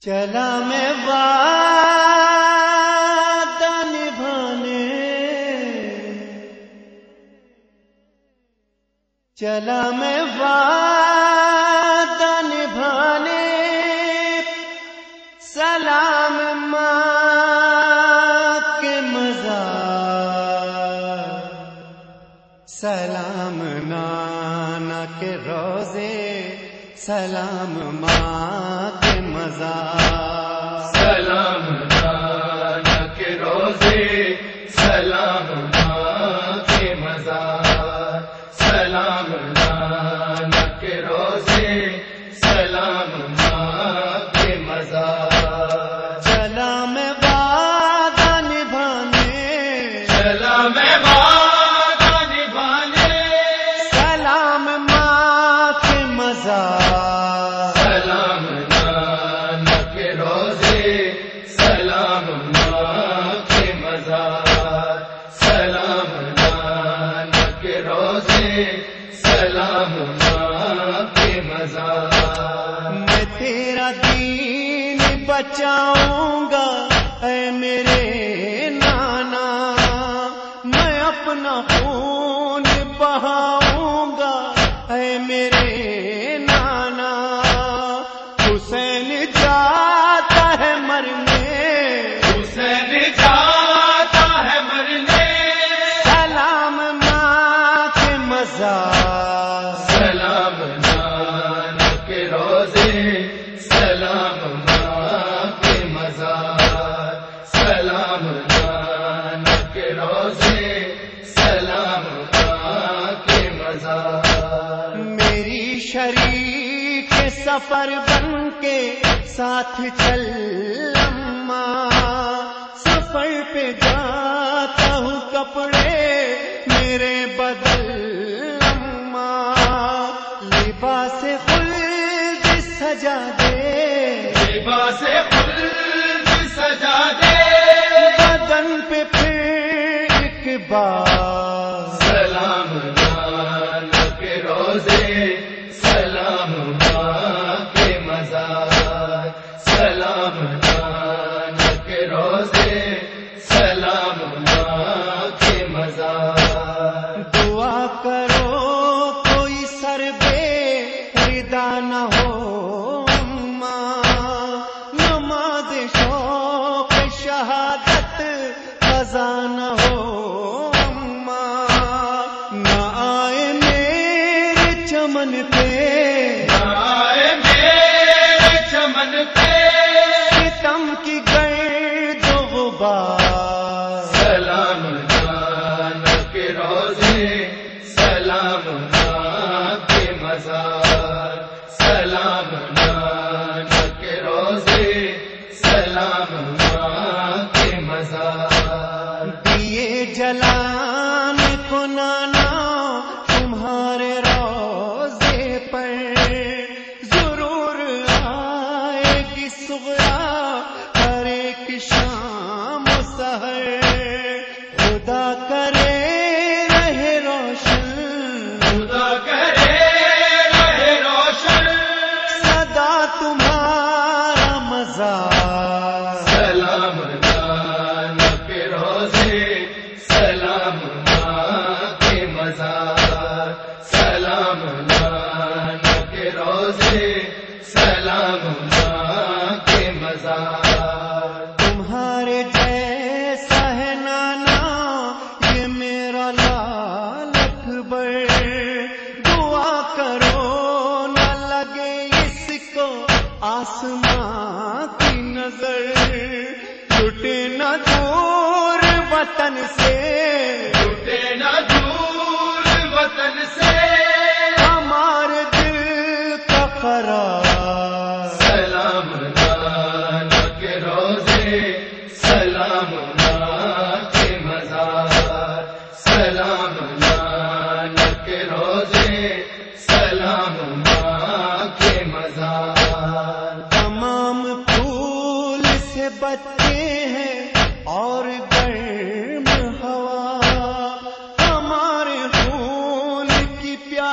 چلا میں وعدہ نبھانے۔ چلا میں وعدہ نبھانے۔ سلام ماں کے مزار سلام نانا کے روزے۔ سلام ماں مزہ بچاؤں گا اے میرے نانا میں اپنا خون سفر بن کے ساتھ چل لما۔ سفر پہ جاتا ہوں کپڑے میرے بدل لما۔ لباس خل سجا دے۔ لباس خل سجا دے۔ بدن پہ پھر ایک بار۔ سلام کے مزہ دعا کرو کوئی سر بے ردا نہ ہو نماز شہادت قضا نہ ہو نہ آئے میرے چمن پہ جلان کنانا تمہارے روزے پر ضرور آئے گی سغرا ہر ایک شام سہر خدا کر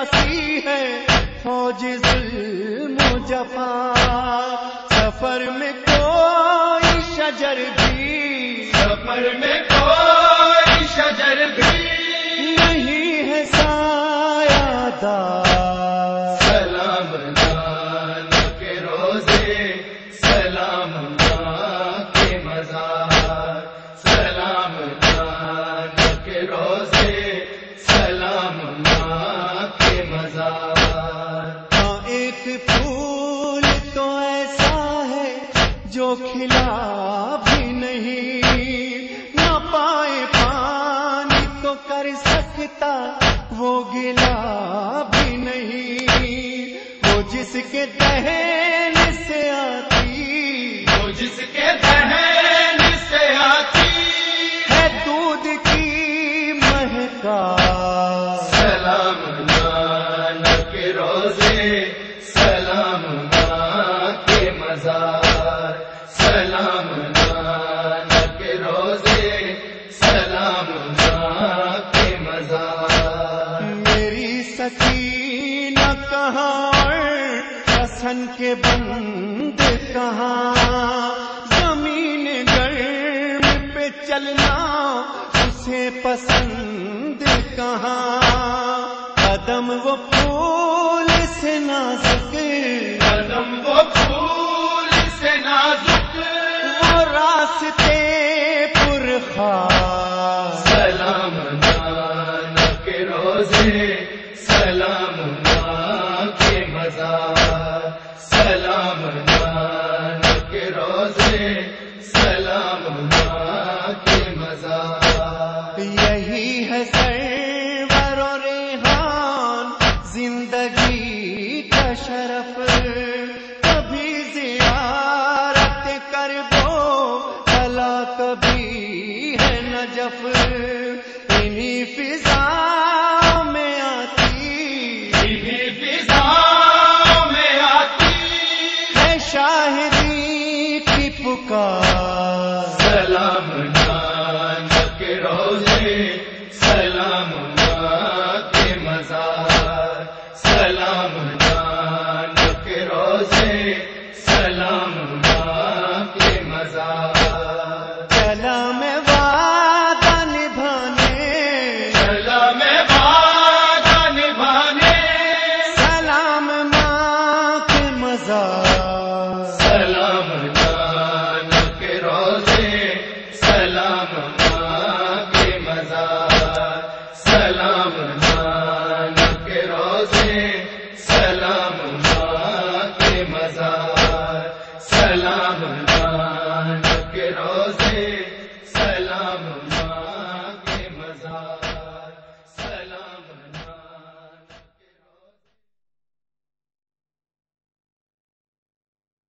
جاتی ہے فوج ظلم جفا۔ سفر میں کوئی شجر بھی سفر میں کوئی شجر بھی نہیں ہے سایہ دار۔ کے مزار ہاں ایک پھول تو ایسا ہے جو کھلا بھی نہیں۔ نہ پائے پانی تو کر سکتا وہ گلا بھی نہیں۔ وہ جس کے دہن سے آتی وہ جس کے دہن سے آتی ہے دودھ کی مہکا۔ روزے سلام کے مزار، سلام کے روزے سلام کے مزار۔ میری سکینہ کہاں، حسن کے بند کہاں؟ زمین گرم پہ چلنا اسے پسند کہاں؟ قدم وہ پھول سلام نان کے روزے شاہدی کی پکار۔ سلام نان کے روزے، سلام ماں کے مزار۔ سلام نان کے روزے، سلام سلام نانا کے روزے، سلام ماں کے مزار، سلام نانا کے روزے، سلام ماں کے مزار، سلام